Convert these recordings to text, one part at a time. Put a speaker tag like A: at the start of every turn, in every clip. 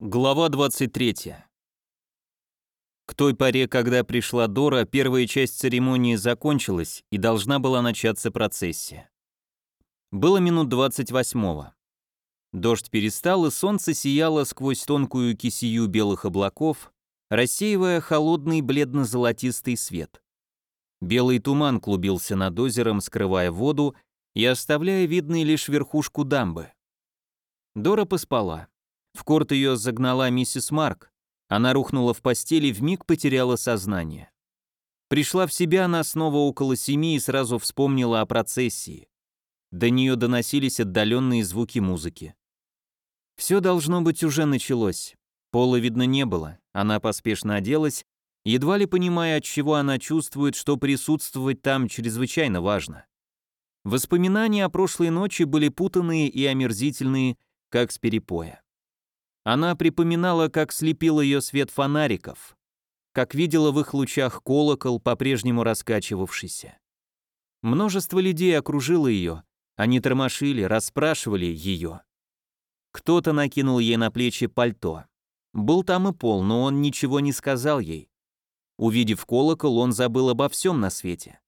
A: Глава 23. К той поре, когда пришла Дора, первая часть церемонии закончилась и должна была начаться процессия. Было минут 28-го. Дождь перестал, и солнце сияло сквозь тонкую кисию белых облаков, рассеивая холодный бледно-золотистый свет. Белый туман клубился над озером, скрывая воду и оставляя видной лишь верхушку дамбы. Дора поспала. В корт ее загнала миссис Марк. Она рухнула в постели и вмиг потеряла сознание. Пришла в себя она снова около семи и сразу вспомнила о процессии. До нее доносились отдаленные звуки музыки. Все должно быть уже началось. Пола видно не было. Она поспешно оделась, едва ли понимая, от чего она чувствует, что присутствовать там чрезвычайно важно. Воспоминания о прошлой ночи были путанные и омерзительные, как с перепоя. Она припоминала, как слепил ее свет фонариков, как видела в их лучах колокол, по-прежнему раскачивавшийся. Множество людей окружило ее, они тормошили, расспрашивали ее. Кто-то накинул ей на плечи пальто. Был там и Пол, но он ничего не сказал ей. Увидев колокол, он забыл обо всем на свете.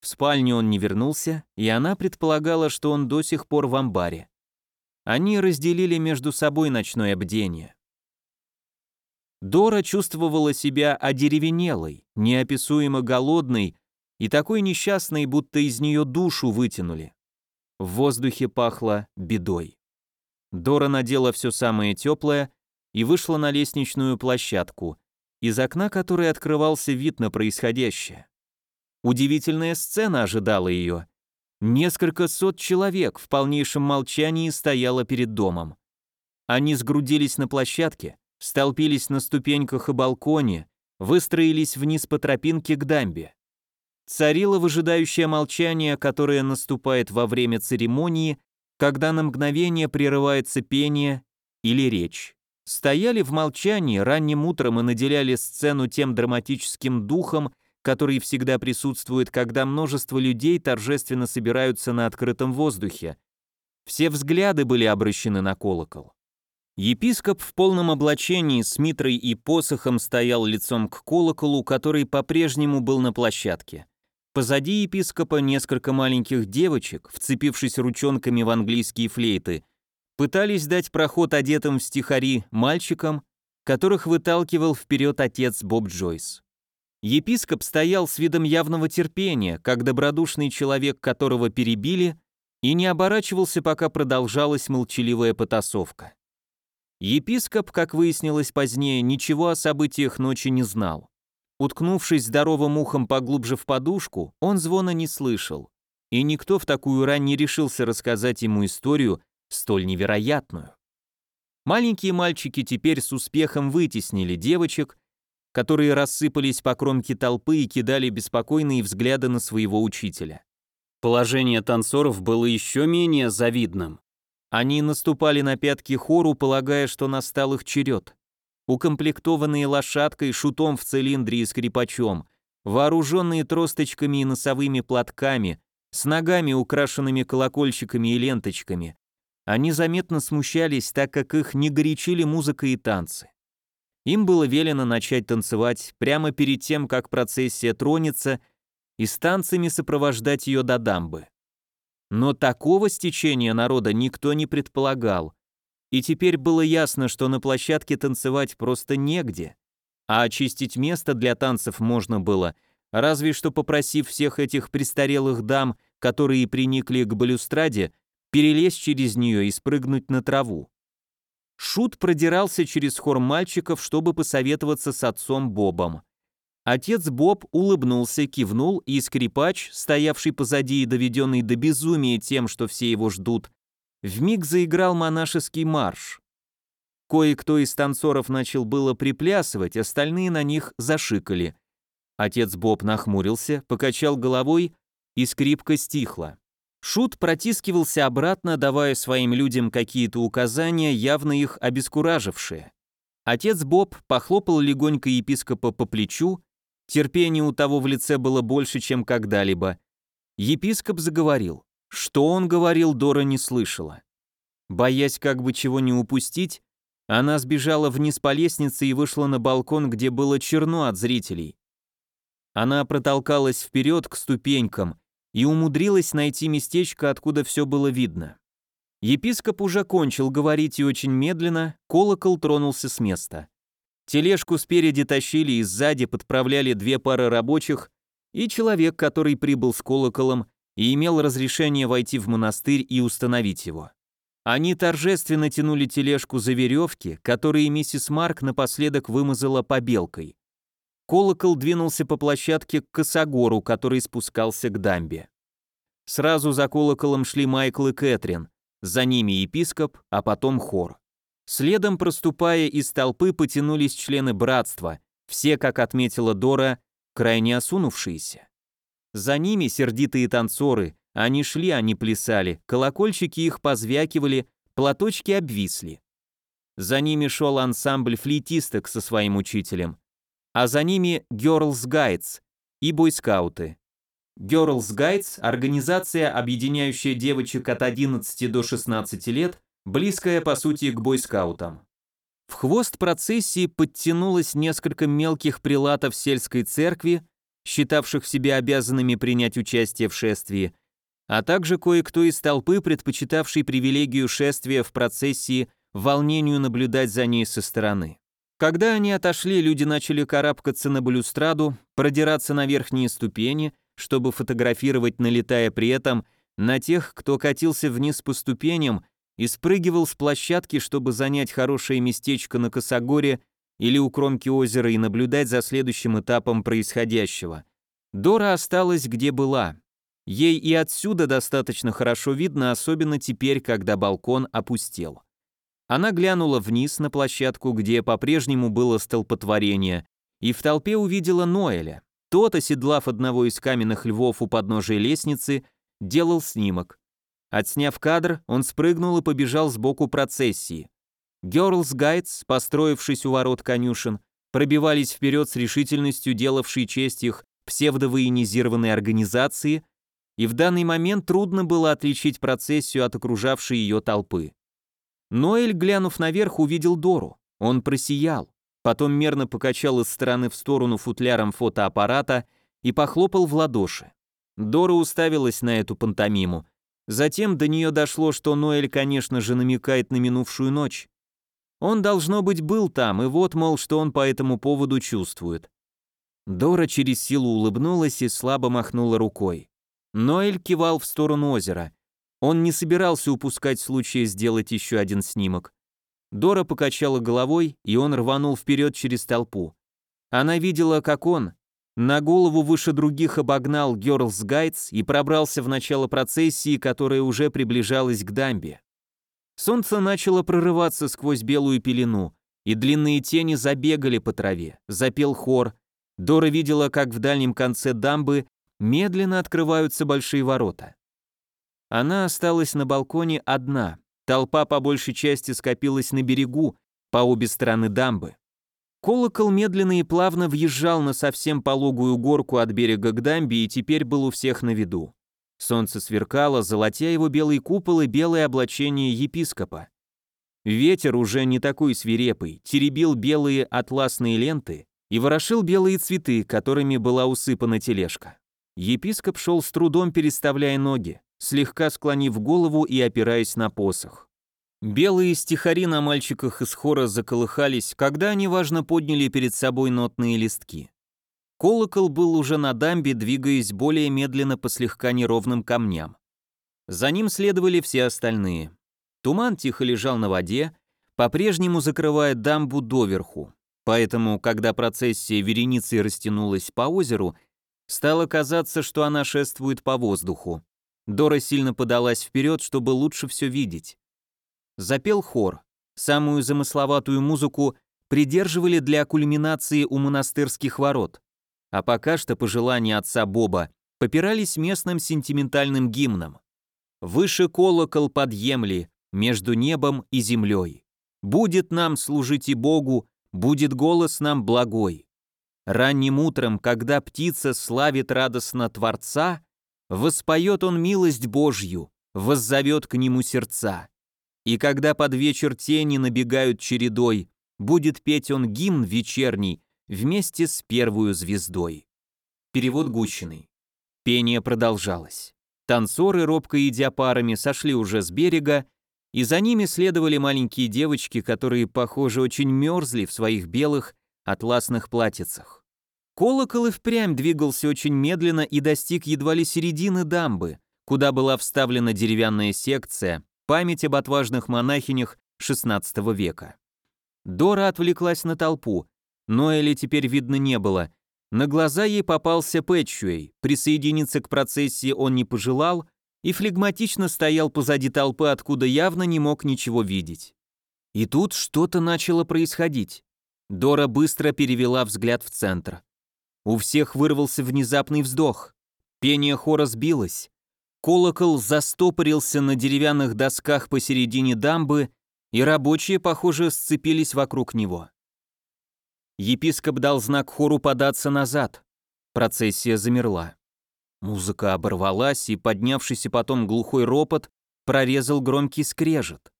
A: В спальню он не вернулся, и она предполагала, что он до сих пор в амбаре. Они разделили между собой ночное бдение. Дора чувствовала себя одеревенелой, неописуемо голодной и такой несчастной, будто из нее душу вытянули. В воздухе пахло бедой. Дора надела все самое теплое и вышла на лестничную площадку, из окна которой открывался вид на происходящее. Удивительная сцена ожидала ее. Несколько сот человек в полнейшем молчании стояло перед домом. Они сгрудились на площадке, столпились на ступеньках и балконе, выстроились вниз по тропинке к дамбе. Царило выжидающее молчание, которое наступает во время церемонии, когда на мгновение прерывается пение или речь. Стояли в молчании ранним утром и наделяли сцену тем драматическим духом, который всегда присутствует, когда множество людей торжественно собираются на открытом воздухе. Все взгляды были обращены на колокол. Епископ в полном облачении с митрой и посохом стоял лицом к колоколу, который по-прежнему был на площадке. Позади епископа несколько маленьких девочек, вцепившись ручонками в английские флейты, пытались дать проход одетым в стихари мальчикам, которых выталкивал вперед отец Боб Джойс. Епископ стоял с видом явного терпения, как добродушный человек, которого перебили, и не оборачивался, пока продолжалась молчаливая потасовка. Епископ, как выяснилось позднее, ничего о событиях ночи не знал. Уткнувшись здоровым ухом поглубже в подушку, он звона не слышал, и никто в такую рань не решился рассказать ему историю столь невероятную. Маленькие мальчики теперь с успехом вытеснили девочек, которые рассыпались по кромке толпы и кидали беспокойные взгляды на своего учителя. Положение танцоров было еще менее завидным. Они наступали на пятки хору, полагая, что настал их черед. Укомплектованные лошадкой, шутом в цилиндре и скрипачом, вооруженные тросточками и носовыми платками, с ногами, украшенными колокольчиками и ленточками, они заметно смущались, так как их не горячили музыка и танцы. Им было велено начать танцевать прямо перед тем, как процессия тронется, и с танцами сопровождать ее до дамбы. Но такого стечения народа никто не предполагал, и теперь было ясно, что на площадке танцевать просто негде, а очистить место для танцев можно было, разве что попросив всех этих престарелых дам, которые приникли к балюстраде, перелезть через нее и спрыгнуть на траву. Шут продирался через хор мальчиков, чтобы посоветоваться с отцом Бобом. Отец Боб улыбнулся, кивнул, и скрипач, стоявший позади и доведенный до безумия тем, что все его ждут, вмиг заиграл монашеский марш. Кое-кто из танцоров начал было приплясывать, остальные на них зашикали. Отец Боб нахмурился, покачал головой, и скрипка стихла. Шут протискивался обратно, давая своим людям какие-то указания, явно их обескуражившие. Отец Боб похлопал легонько епископа по плечу, терпение у того в лице было больше, чем когда-либо. Епископ заговорил. Что он говорил, Дора не слышала. Боясь как бы чего не упустить, Она сбежала вниз по лестнице и вышла на балкон, где было черно от зрителей. Она протолкалась вперед к ступенькам и умудрилась найти местечко, откуда все было видно. Епископ уже кончил говорить и очень медленно, колокол тронулся с места. Тележку спереди тащили и сзади подправляли две пары рабочих и человек, который прибыл с колоколом и имел разрешение войти в монастырь и установить его. Они торжественно тянули тележку за веревки, которые миссис Марк напоследок вымазала побелкой. Колокол двинулся по площадке к косогору, который спускался к дамбе. Сразу за колоколом шли Майкл и Кэтрин, за ними епископ, а потом хор. Следом, проступая из толпы, потянулись члены братства, все, как отметила Дора, крайне осунувшиеся. За ними сердитые танцоры, они шли, они плясали, колокольчики их позвякивали, платочки обвисли. За ними шел ансамбль флейтисток со своим учителем, а за ними Girls Guides и бойскауты. Girls Guides – организация, объединяющая девочек от 11 до 16 лет, близкая по сути к бойскаутам. В хвост процессии подтянулось несколько мелких прилатов сельской церкви, считавших себя обязанными принять участие в шествии, а также кое-кто из толпы, предпочитавший привилегию шествия в процессии волнению наблюдать за ней со стороны. Когда они отошли, люди начали карабкаться на балюстраду, продираться на верхние ступени, чтобы фотографировать, налетая при этом на тех, кто катился вниз по ступеням и спрыгивал с площадки, чтобы занять хорошее местечко на Косогоре или у кромки озера и наблюдать за следующим этапом происходящего. Дора осталась где была. Ей и отсюда достаточно хорошо видно, особенно теперь, когда балкон опустел. Она глянула вниз на площадку, где по-прежнему было столпотворение, и в толпе увидела Ноэля. Тот, оседлав одного из каменных львов у подножия лестницы, делал снимок. Отсняв кадр, он спрыгнул и побежал сбоку процессии. Girls Guides, построившись у ворот конюшен, пробивались вперед с решительностью, делавшей честь их псевдовоенизированной организации, и в данный момент трудно было отличить процессию от окружавшей ее толпы. Ноэль, глянув наверх, увидел Дору. Он просиял, потом мерно покачал из стороны в сторону футляром фотоаппарата и похлопал в ладоши. Дора уставилась на эту пантомиму, Затем до нее дошло, что Ноэль, конечно же, намекает на минувшую ночь. Он, должно быть, был там, и вот, мол, что он по этому поводу чувствует. Дора через силу улыбнулась и слабо махнула рукой. Ноэль кивал в сторону озера. Он не собирался упускать случая сделать еще один снимок. Дора покачала головой, и он рванул вперед через толпу. Она видела, как он, на голову выше других обогнал Girls Guides и пробрался в начало процессии, которая уже приближалась к дамбе. Солнце начало прорываться сквозь белую пелену, и длинные тени забегали по траве, запел хор. Дора видела, как в дальнем конце дамбы медленно открываются большие ворота. Она осталась на балконе одна, толпа по большей части скопилась на берегу, по обе стороны дамбы. Колокол медленно и плавно въезжал на совсем пологую горку от берега к дамбе и теперь был у всех на виду. Солнце сверкало, золотя его белый купол и белое облачение епископа. Ветер, уже не такой свирепый, теребил белые атласные ленты и ворошил белые цветы, которыми была усыпана тележка. Епископ шел с трудом, переставляя ноги, слегка склонив голову и опираясь на посох. Белые стихари на мальчиках из хора заколыхались, когда они важно подняли перед собой нотные листки. Колокол был уже на дамбе, двигаясь более медленно по слегка неровным камням. За ним следовали все остальные. Туман тихо лежал на воде, по-прежнему закрывая дамбу доверху. Поэтому, когда процессия вереницей растянулась по озеру, стало казаться, что она шествует по воздуху. Дора сильно подалась вперед, чтобы лучше все видеть. Запел хор. Самую замысловатую музыку придерживали для кульминации у монастырских ворот. А пока что, по желанию отца Боба, попирались местным сентиментальным гимном. «Выше колокол подъемли, между небом и землей. Будет нам служить и Богу, будет голос нам благой. Ранним утром, когда птица славит радостно Творца, воспоет он милость Божью, воззовет к нему сердца. И когда под вечер тени набегают чередой, будет петь он гимн вечерний вместе с первую звездой. Перевод Гущиной. Пение продолжалось. Танцоры, робко идя парами, сошли уже с берега, и за ними следовали маленькие девочки, которые, похоже, очень мерзли в своих белых атласных платьицах. Колокол и впрямь двигался очень медленно и достиг едва ли середины дамбы, куда была вставлена деревянная секция, память об отважных монахинях XVI века. Дора отвлеклась на толпу, но Эли теперь видно не было, на глаза ей попался Пэтчуэй, присоединиться к процессии он не пожелал и флегматично стоял позади толпы, откуда явно не мог ничего видеть. И тут что-то начало происходить. Дора быстро перевела взгляд в центр. У всех вырвался внезапный вздох. Пение хора сбилось. Колокол застопорился на деревянных досках посередине дамбы, и рабочие, похоже, сцепились вокруг него. Епископ дал знак хору податься назад. Процессия замерла. Музыка оборвалась, и поднявшийся потом глухой ропот прорезал громкий скрежет.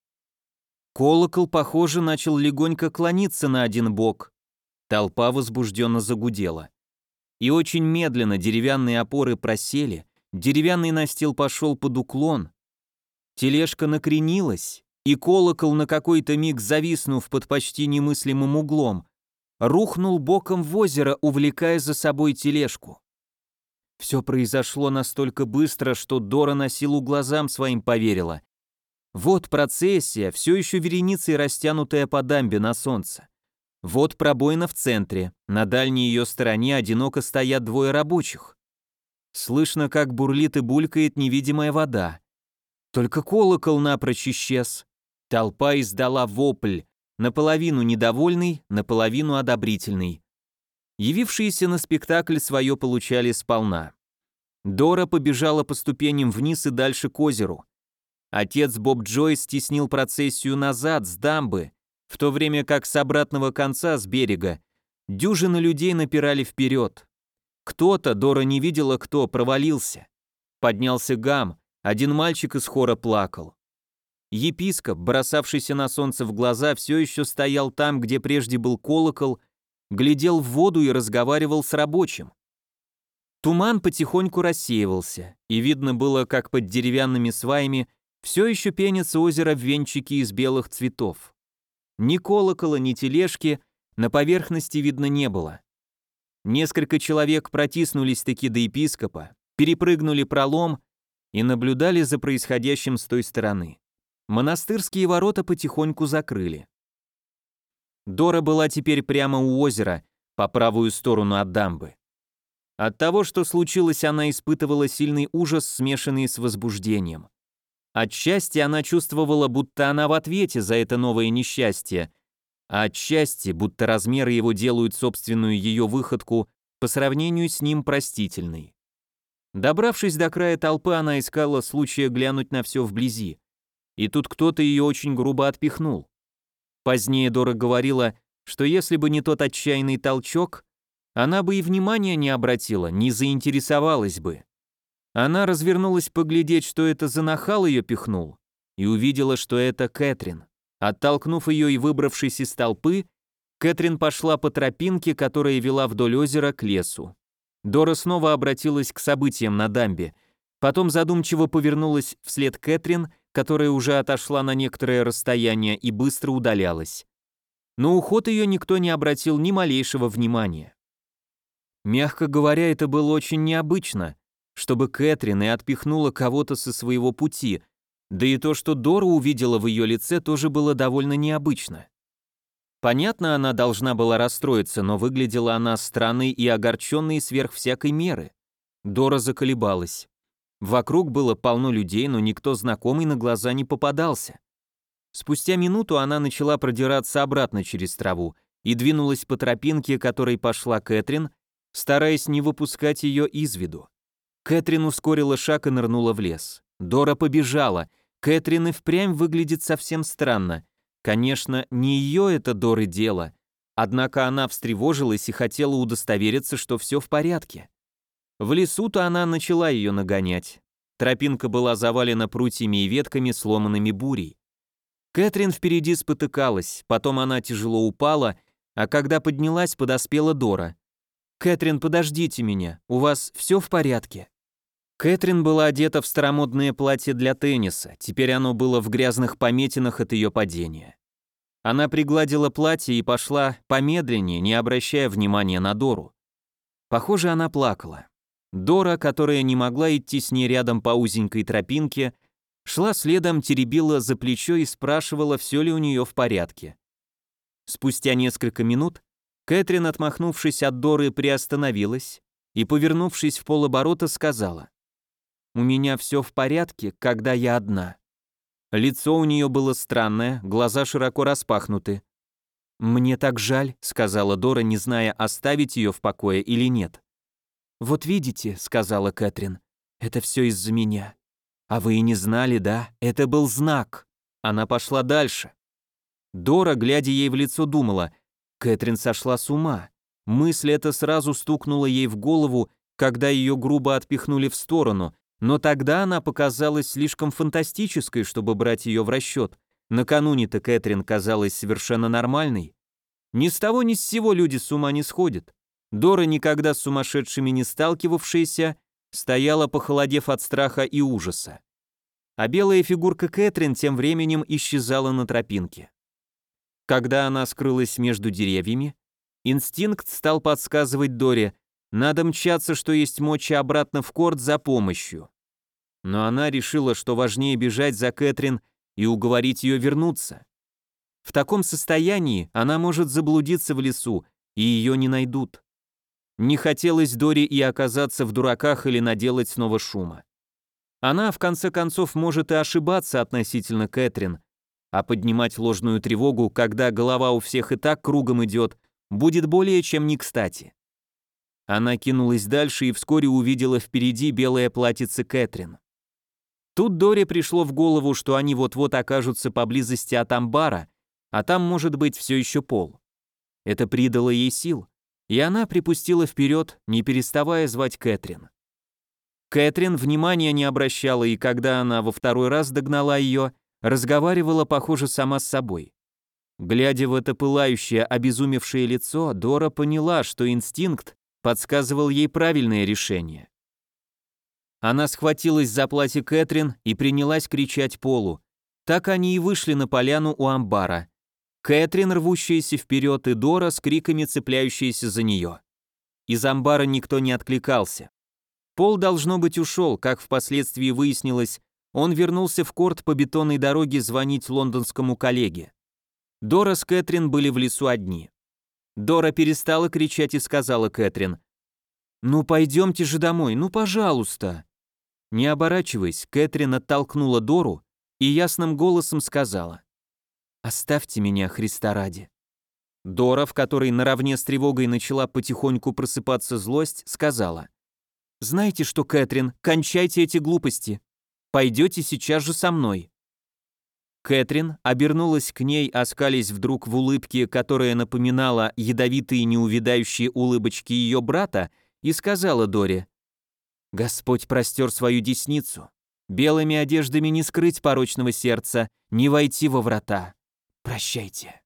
A: Колокол, похоже, начал легонько клониться на один бок. Толпа возбужденно загудела. И очень медленно деревянные опоры просели, деревянный настил пошел под уклон. Тележка накренилась, и колокол, на какой-то миг зависнув под почти немыслимым углом, рухнул боком в озеро, увлекая за собой тележку. Все произошло настолько быстро, что Дора на силу глазам своим поверила. Вот процессия, все еще вереницей растянутая по дамбе на солнце. Вот пробоина в центре, на дальней ее стороне одиноко стоят двое рабочих. Слышно, как бурлит и булькает невидимая вода. Только колокол напрочь исчез. Толпа издала вопль, наполовину недовольный, наполовину одобрительный. Явившиеся на спектакль свое получали сполна. Дора побежала по ступеням вниз и дальше к озеру. Отец Боб Джой стеснил процессию назад, с дамбы, в то время как с обратного конца, с берега, дюжины людей напирали вперед. Кто-то, Дора не видела кто, провалился. Поднялся гам, один мальчик из хора плакал. Епископ, бросавшийся на солнце в глаза, все еще стоял там, где прежде был колокол, глядел в воду и разговаривал с рабочим. Туман потихоньку рассеивался, и видно было, как под деревянными сваями все еще пенится озеро в венчике из белых цветов. Ни колокола, ни тележки на поверхности видно не было. Несколько человек протиснулись таки до епископа, перепрыгнули пролом и наблюдали за происходящим с той стороны монастырские ворота потихоньку закрыли. Дора была теперь прямо у озера, по правую сторону от дамбы. От того, что случилось, она испытывала сильный ужас, смешанный с возбуждением. Отчасти она чувствовала, будто она в ответе за это новое несчастье, а отчасти, будто размеры его делают собственную ее выходку по сравнению с ним простительной. Добравшись до края толпы, она искала случая глянуть на все вблизи и тут кто-то ее очень грубо отпихнул. Позднее Дора говорила, что если бы не тот отчаянный толчок, она бы и внимания не обратила, не заинтересовалась бы. Она развернулась поглядеть, что это за нахал ее пихнул, и увидела, что это Кэтрин. Оттолкнув ее и выбравшись из толпы, Кэтрин пошла по тропинке, которая вела вдоль озера к лесу. Дора снова обратилась к событиям на дамбе, потом задумчиво повернулась вслед Кэтрин которая уже отошла на некоторое расстояние и быстро удалялась. Но уход ее никто не обратил ни малейшего внимания. Мягко говоря, это было очень необычно, чтобы Кэтрин и отпихнула кого-то со своего пути, да и то, что Дора увидела в ее лице, тоже было довольно необычно. Понятно, она должна была расстроиться, но выглядела она странной и огорченной сверх всякой меры. Дора заколебалась. Вокруг было полно людей, но никто знакомый на глаза не попадался. Спустя минуту она начала продираться обратно через траву и двинулась по тропинке, которой пошла Кэтрин, стараясь не выпускать ее из виду. Кэтрин ускорила шаг и нырнула в лес. Дора побежала. Кэтрин и впрямь выглядит совсем странно. Конечно, не ее это Доры дело. Однако она встревожилась и хотела удостовериться, что все в порядке. В лесу-то она начала ее нагонять. Тропинка была завалена прутьями и ветками, сломанными бурей. Кэтрин впереди спотыкалась, потом она тяжело упала, а когда поднялась, подоспела Дора. «Кэтрин, подождите меня, у вас все в порядке?» Кэтрин была одета в старомодное платье для тенниса, теперь оно было в грязных пометинах от ее падения. Она пригладила платье и пошла помедленнее, не обращая внимания на Дору. Похоже, она плакала. Дора, которая не могла идти с ней рядом по узенькой тропинке, шла следом, теребила за плечо и спрашивала, все ли у нее в порядке. Спустя несколько минут Кэтрин, отмахнувшись от Доры, приостановилась и, повернувшись в полоборота, сказала «У меня все в порядке, когда я одна». Лицо у нее было странное, глаза широко распахнуты. «Мне так жаль», — сказала Дора, не зная, оставить ее в покое или нет. «Вот видите», — сказала Кэтрин, — «это все из-за меня. А вы и не знали, да? Это был знак». Она пошла дальше. Дора, глядя ей в лицо, думала, Кэтрин сошла с ума. Мысль эта сразу стукнула ей в голову, когда ее грубо отпихнули в сторону, но тогда она показалась слишком фантастической, чтобы брать ее в расчет. Накануне-то Кэтрин казалась совершенно нормальной. Ни с того ни с сего люди с ума не сходят. Дора, никогда с сумасшедшими не сталкивавшаяся, стояла, похолодев от страха и ужаса. А белая фигурка Кэтрин тем временем исчезала на тропинке. Когда она скрылась между деревьями, инстинкт стал подсказывать Доре, надо мчаться, что есть мочи обратно в корт за помощью. Но она решила, что важнее бежать за Кэтрин и уговорить ее вернуться. В таком состоянии она может заблудиться в лесу, и ее не найдут. Не хотелось Дори и оказаться в дураках или наделать снова шума. Она, в конце концов, может и ошибаться относительно Кэтрин, а поднимать ложную тревогу, когда голова у всех и так кругом идет, будет более чем не кстати. Она кинулась дальше и вскоре увидела впереди белое платьице Кэтрин. Тут Доре пришло в голову, что они вот-вот окажутся поблизости от амбара, а там может быть все еще пол. Это придало ей сил, и она припустила вперед, не переставая звать Кэтрин. Кэтрин внимания не обращала, и когда она во второй раз догнала ее, разговаривала, похоже, сама с собой. Глядя в это пылающее, обезумевшее лицо, Дора поняла, что инстинкт подсказывал ей правильное решение. Она схватилась за платье Кэтрин и принялась кричать Полу. Так они и вышли на поляну у амбара. Кэтрин, рвущаяся вперед, и Дора с криками цепляющаяся за нее. Из амбара никто не откликался. Пол, должно быть, ушел, как впоследствии выяснилось, он вернулся в корт по бетонной дороге звонить лондонскому коллеге. Дора с Кэтрин были в лесу одни. Дора перестала кричать и сказала Кэтрин, «Ну пойдемте же домой, ну пожалуйста». Не оборачиваясь, Кэтрин оттолкнула Дору и ясным голосом сказала, «Оставьте меня, Христа ради». Дора, в которой наравне с тревогой начала потихоньку просыпаться злость, сказала, «Знаете что, Кэтрин, кончайте эти глупости. Пойдете сейчас же со мной». Кэтрин обернулась к ней, оскались вдруг в улыбке, которая напоминала ядовитые неувидающие улыбочки ее брата, и сказала Доре, «Господь простер свою десницу. Белыми одеждами не скрыть порочного сердца, не войти во врата. Прощайте».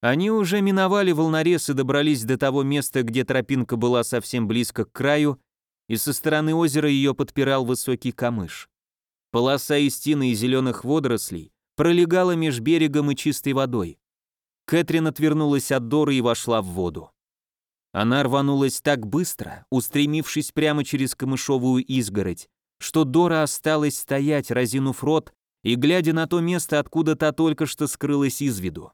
A: Они уже миновали волнорез и добрались до того места, где тропинка была совсем близко к краю, и со стороны озера ее подпирал высокий камыш. Полоса истины и зеленых водорослей пролегала меж берегом и чистой водой. Кэтрин отвернулась от Доры и вошла в воду. Она рванулась так быстро, устремившись прямо через камышовую изгородь, что Дора осталась стоять, разинув рот и глядя на то место, откуда та только что скрылась из виду.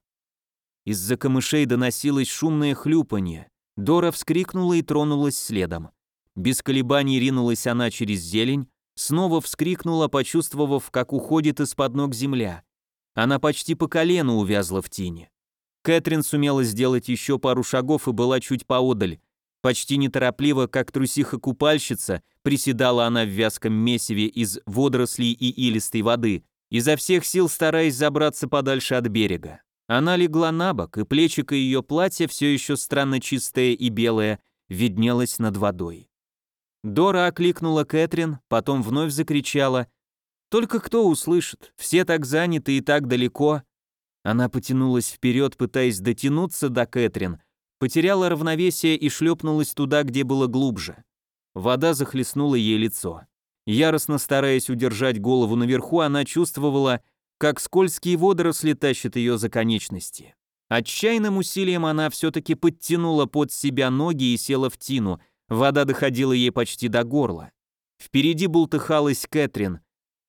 A: Из-за камышей доносилось шумное хлюпанье. Дора вскрикнула и тронулась следом. Без колебаний ринулась она через зелень, снова вскрикнула, почувствовав, как уходит из-под ног земля. Она почти по колено увязла в тени. Кэтрин сумела сделать еще пару шагов и была чуть поодаль. Почти неторопливо, как трусиха-купальщица, приседала она в вязком месиве из водорослей и илистой воды, изо всех сил стараясь забраться подальше от берега. Она легла на бок, и плечико ее платья, все еще странно чистое и белое, виднелось над водой. Дора окликнула Кэтрин, потом вновь закричала Только кто услышит? Все так заняты и так далеко. Она потянулась вперед, пытаясь дотянуться до Кэтрин, потеряла равновесие и шлепнулась туда, где было глубже. Вода захлестнула ей лицо. Яростно стараясь удержать голову наверху, она чувствовала, как скользкие водоросли тащат ее за конечности. Отчаянным усилием она все-таки подтянула под себя ноги и села в тину. Вода доходила ей почти до горла. Впереди бултыхалась Кэтрин.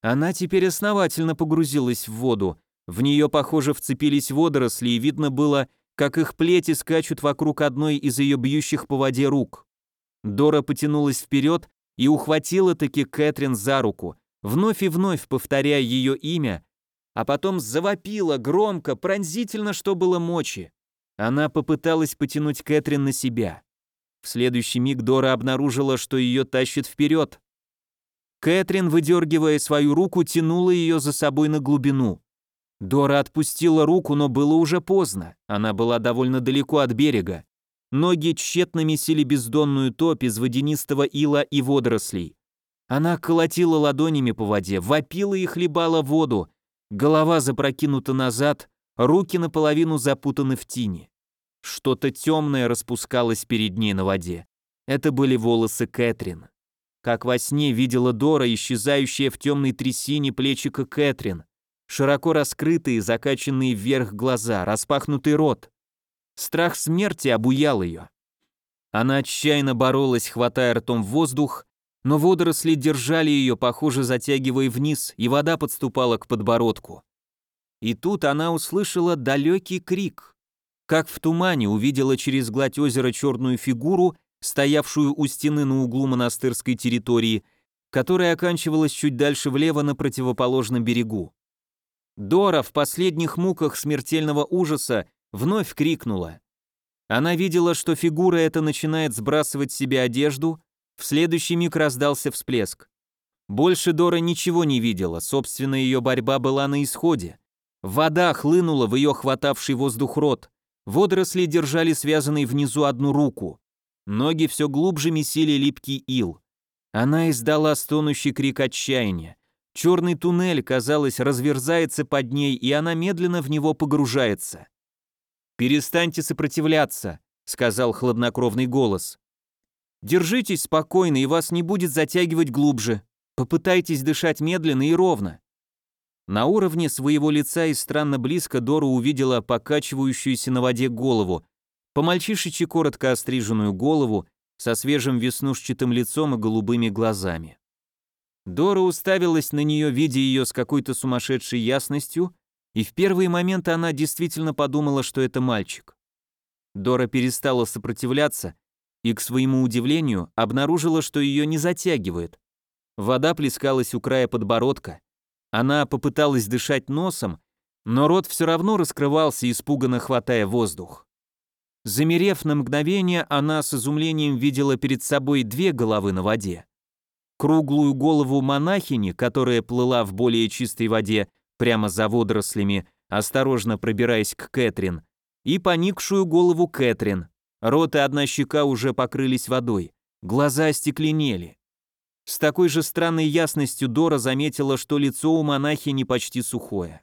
A: Она теперь основательно погрузилась в воду. В нее, похоже, вцепились водоросли, и видно было, как их плети скачут вокруг одной из ее бьющих по воде рук. Дора потянулась вперед и ухватила таки Кэтрин за руку, вновь и вновь повторяя ее имя, а потом завопила громко, пронзительно, что было мочи. Она попыталась потянуть Кэтрин на себя. В следующий миг Дора обнаружила, что ее тащит вперед. Кэтрин, выдергивая свою руку, тянула ее за собой на глубину. Дора отпустила руку, но было уже поздно. Она была довольно далеко от берега. Ноги тщетно месили бездонную топь из водянистого ила и водорослей. Она колотила ладонями по воде, вопила и хлебала воду. Голова запрокинута назад, руки наполовину запутаны в тине. Что-то темное распускалось перед ней на воде. Это были волосы Кэтрин. Как во сне видела Дора, исчезающая в темной трясине плечика Кэтрин. Широко раскрытые, закачанные вверх глаза, распахнутый рот. Страх смерти обуял ее. Она отчаянно боролась, хватая ртом воздух, но водоросли держали ее, похоже, затягивая вниз, и вода подступала к подбородку. И тут она услышала далекий крик. Как в тумане увидела через гладь озера черную фигуру, стоявшую у стены на углу монастырской территории, которая оканчивалась чуть дальше влево на противоположном берегу. Дора в последних муках смертельного ужаса вновь крикнула. Она видела, что фигура эта начинает сбрасывать с себя одежду, в следующий миг раздался всплеск. Больше Дора ничего не видела, собственно, ее борьба была на исходе. Вода хлынула в ее хватавший воздух рот, водоросли держали связанной внизу одну руку. Ноги все глубже месили липкий ил. Она издала стонущий крик отчаяния. Черный туннель, казалось, разверзается под ней, и она медленно в него погружается. «Перестаньте сопротивляться», — сказал хладнокровный голос. «Держитесь спокойно, и вас не будет затягивать глубже. Попытайтесь дышать медленно и ровно». На уровне своего лица и странно близко Дора увидела покачивающуюся на воде голову, по-мальчишечи коротко остриженную голову со свежим веснушчатым лицом и голубыми глазами. Дора уставилась на нее, видя ее с какой-то сумасшедшей ясностью, и в первые моменты она действительно подумала, что это мальчик. Дора перестала сопротивляться и, к своему удивлению, обнаружила, что ее не затягивает. Вода плескалась у края подбородка. Она попыталась дышать носом, но рот все равно раскрывался, испуганно хватая воздух. Замерев на мгновение, она с изумлением видела перед собой две головы на воде. Круглую голову монахини, которая плыла в более чистой воде, прямо за водорослями, осторожно пробираясь к Кэтрин, и поникшую голову Кэтрин. Рот и одна щека уже покрылись водой, глаза остекленели. С такой же странной ясностью Дора заметила, что лицо у монахини почти сухое.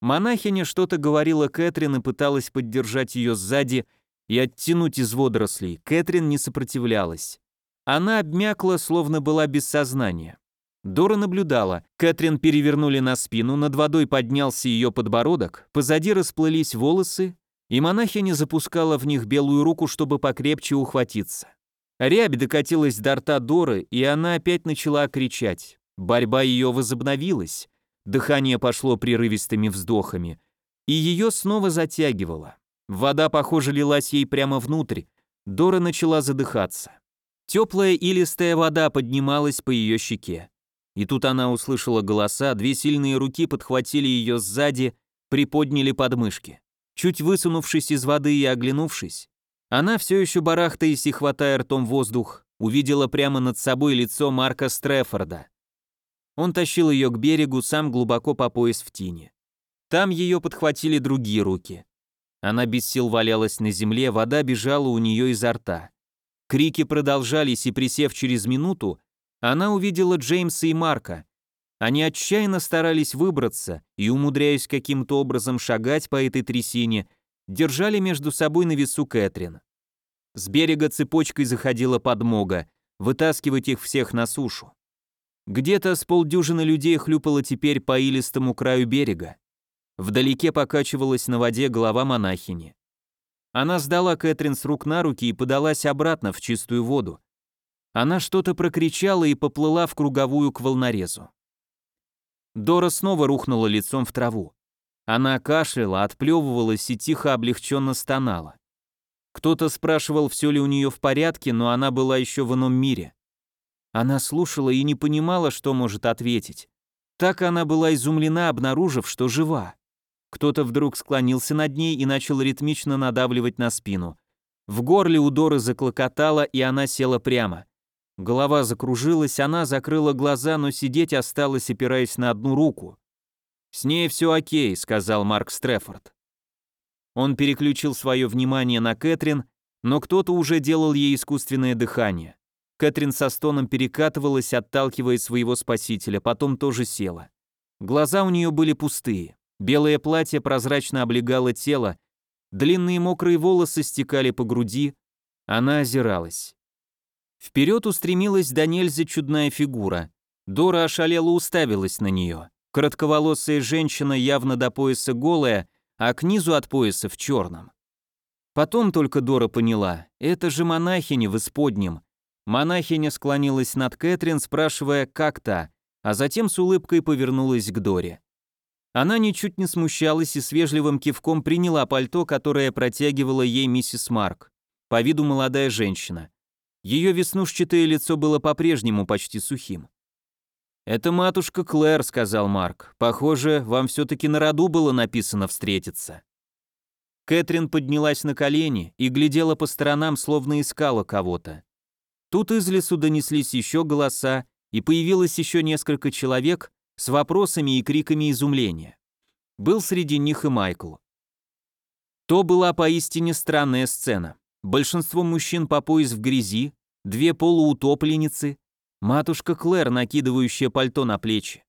A: Монахиня что-то говорила Кэтрин и пыталась поддержать ее сзади и оттянуть из водорослей. Кэтрин не сопротивлялась. Она обмякла, словно была без сознания. Дора наблюдала. Кэтрин перевернули на спину, над водой поднялся ее подбородок, позади расплылись волосы, и монахиня запускала в них белую руку, чтобы покрепче ухватиться. Рябь докатилась до рта Доры, и она опять начала кричать. Борьба ее возобновилась. Дыхание пошло прерывистыми вздохами, и ее снова затягивало. Вода, похоже, лилась ей прямо внутрь. Дора начала задыхаться. Теплая илистая вода поднималась по ее щеке. И тут она услышала голоса, две сильные руки подхватили ее сзади, приподняли подмышки. Чуть высунувшись из воды и оглянувшись, она все еще барахтаясь и хватая ртом воздух, увидела прямо над собой лицо Марка Стрефорда. Он тащил ее к берегу, сам глубоко по пояс в тине. Там ее подхватили другие руки. Она без сил валялась на земле, вода бежала у нее изо рта. Крики продолжались, и присев через минуту, она увидела Джеймса и Марка. Они отчаянно старались выбраться и, умудряясь каким-то образом шагать по этой трясине, держали между собой на весу Кэтрин. С берега цепочкой заходила подмога, вытаскивать их всех на сушу. Где-то с полдюжины людей хлюпало теперь по илистому краю берега. Вдалеке покачивалась на воде голова монахини. Она сдала Кэтрин с рук на руки и подалась обратно в чистую воду. Она что-то прокричала и поплыла в круговую к волнорезу. Дора снова рухнула лицом в траву. Она кашляла, отплевывалась и тихо облегченно стонала. Кто-то спрашивал, все ли у нее в порядке, но она была еще в ином мире. Она слушала и не понимала, что может ответить. Так она была изумлена, обнаружив, что жива. Кто-то вдруг склонился над ней и начал ритмично надавливать на спину. В горле у Доры заклокотало, и она села прямо. Голова закружилась, она закрыла глаза, но сидеть осталась, опираясь на одну руку. «С ней все окей», — сказал Марк Стрефорд. Он переключил свое внимание на Кэтрин, но кто-то уже делал ей искусственное дыхание. Кэтрин со стоном перекатывалась, отталкивая своего спасителя, потом тоже села. Глаза у нее были пустые. Белое платье прозрачно облегало тело, длинные мокрые волосы стекали по груди, она озиралась. Вперед устремилась до нельзя чудная фигура. Дора ошалела уставилась на нее. Коротковолосая женщина, явно до пояса голая, а к низу от пояса в черном. Потом только Дора поняла, это же монахиня в исподнем. Монахиня склонилась над Кэтрин, спрашивая, как та, а затем с улыбкой повернулась к Доре. Она ничуть не смущалась и с вежливым кивком приняла пальто, которое протягивала ей миссис Марк, по виду молодая женщина. Ее веснушчатое лицо было по-прежнему почти сухим. «Это матушка Клэр», — сказал Марк. «Похоже, вам все-таки на роду было написано встретиться». Кэтрин поднялась на колени и глядела по сторонам, словно искала кого-то. Тут из лесу донеслись еще голоса, и появилось еще несколько человек с вопросами и криками изумления. Был среди них и Майкл. То была поистине странная сцена. Большинство мужчин по пояс в грязи, две полуутопленницы, Матушка Клэр, накидывающая пальто на плечи.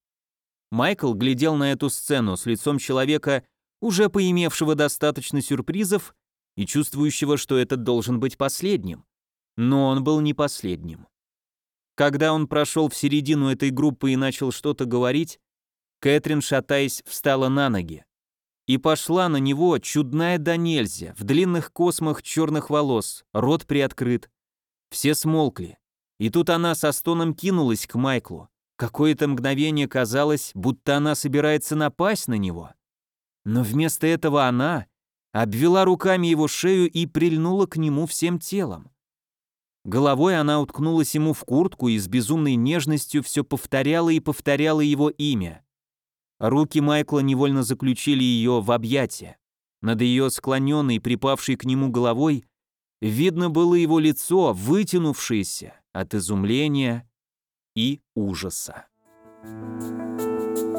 A: Майкл глядел на эту сцену с лицом человека, уже поимевшего достаточно сюрпризов и чувствующего, что этот должен быть последним. Но он был не последним. Когда он прошел в середину этой группы и начал что-то говорить, Кэтрин, шатаясь, встала на ноги. И пошла на него, чудная до нельзя, в длинных космах черных волос, рот приоткрыт. Все смолкли. И тут она со стоном кинулась к Майклу. Какое-то мгновение казалось, будто она собирается напасть на него. Но вместо этого она обвела руками его шею и прильнула к нему всем телом. Головой она уткнулась ему в куртку и с безумной нежностью все повторяла и повторяла его имя. Руки Майкла невольно заключили ее в объятия. Над ее склоненной, припавшей к нему головой, видно было его лицо, вытянувшееся, от изумления и ужаса. Thank you.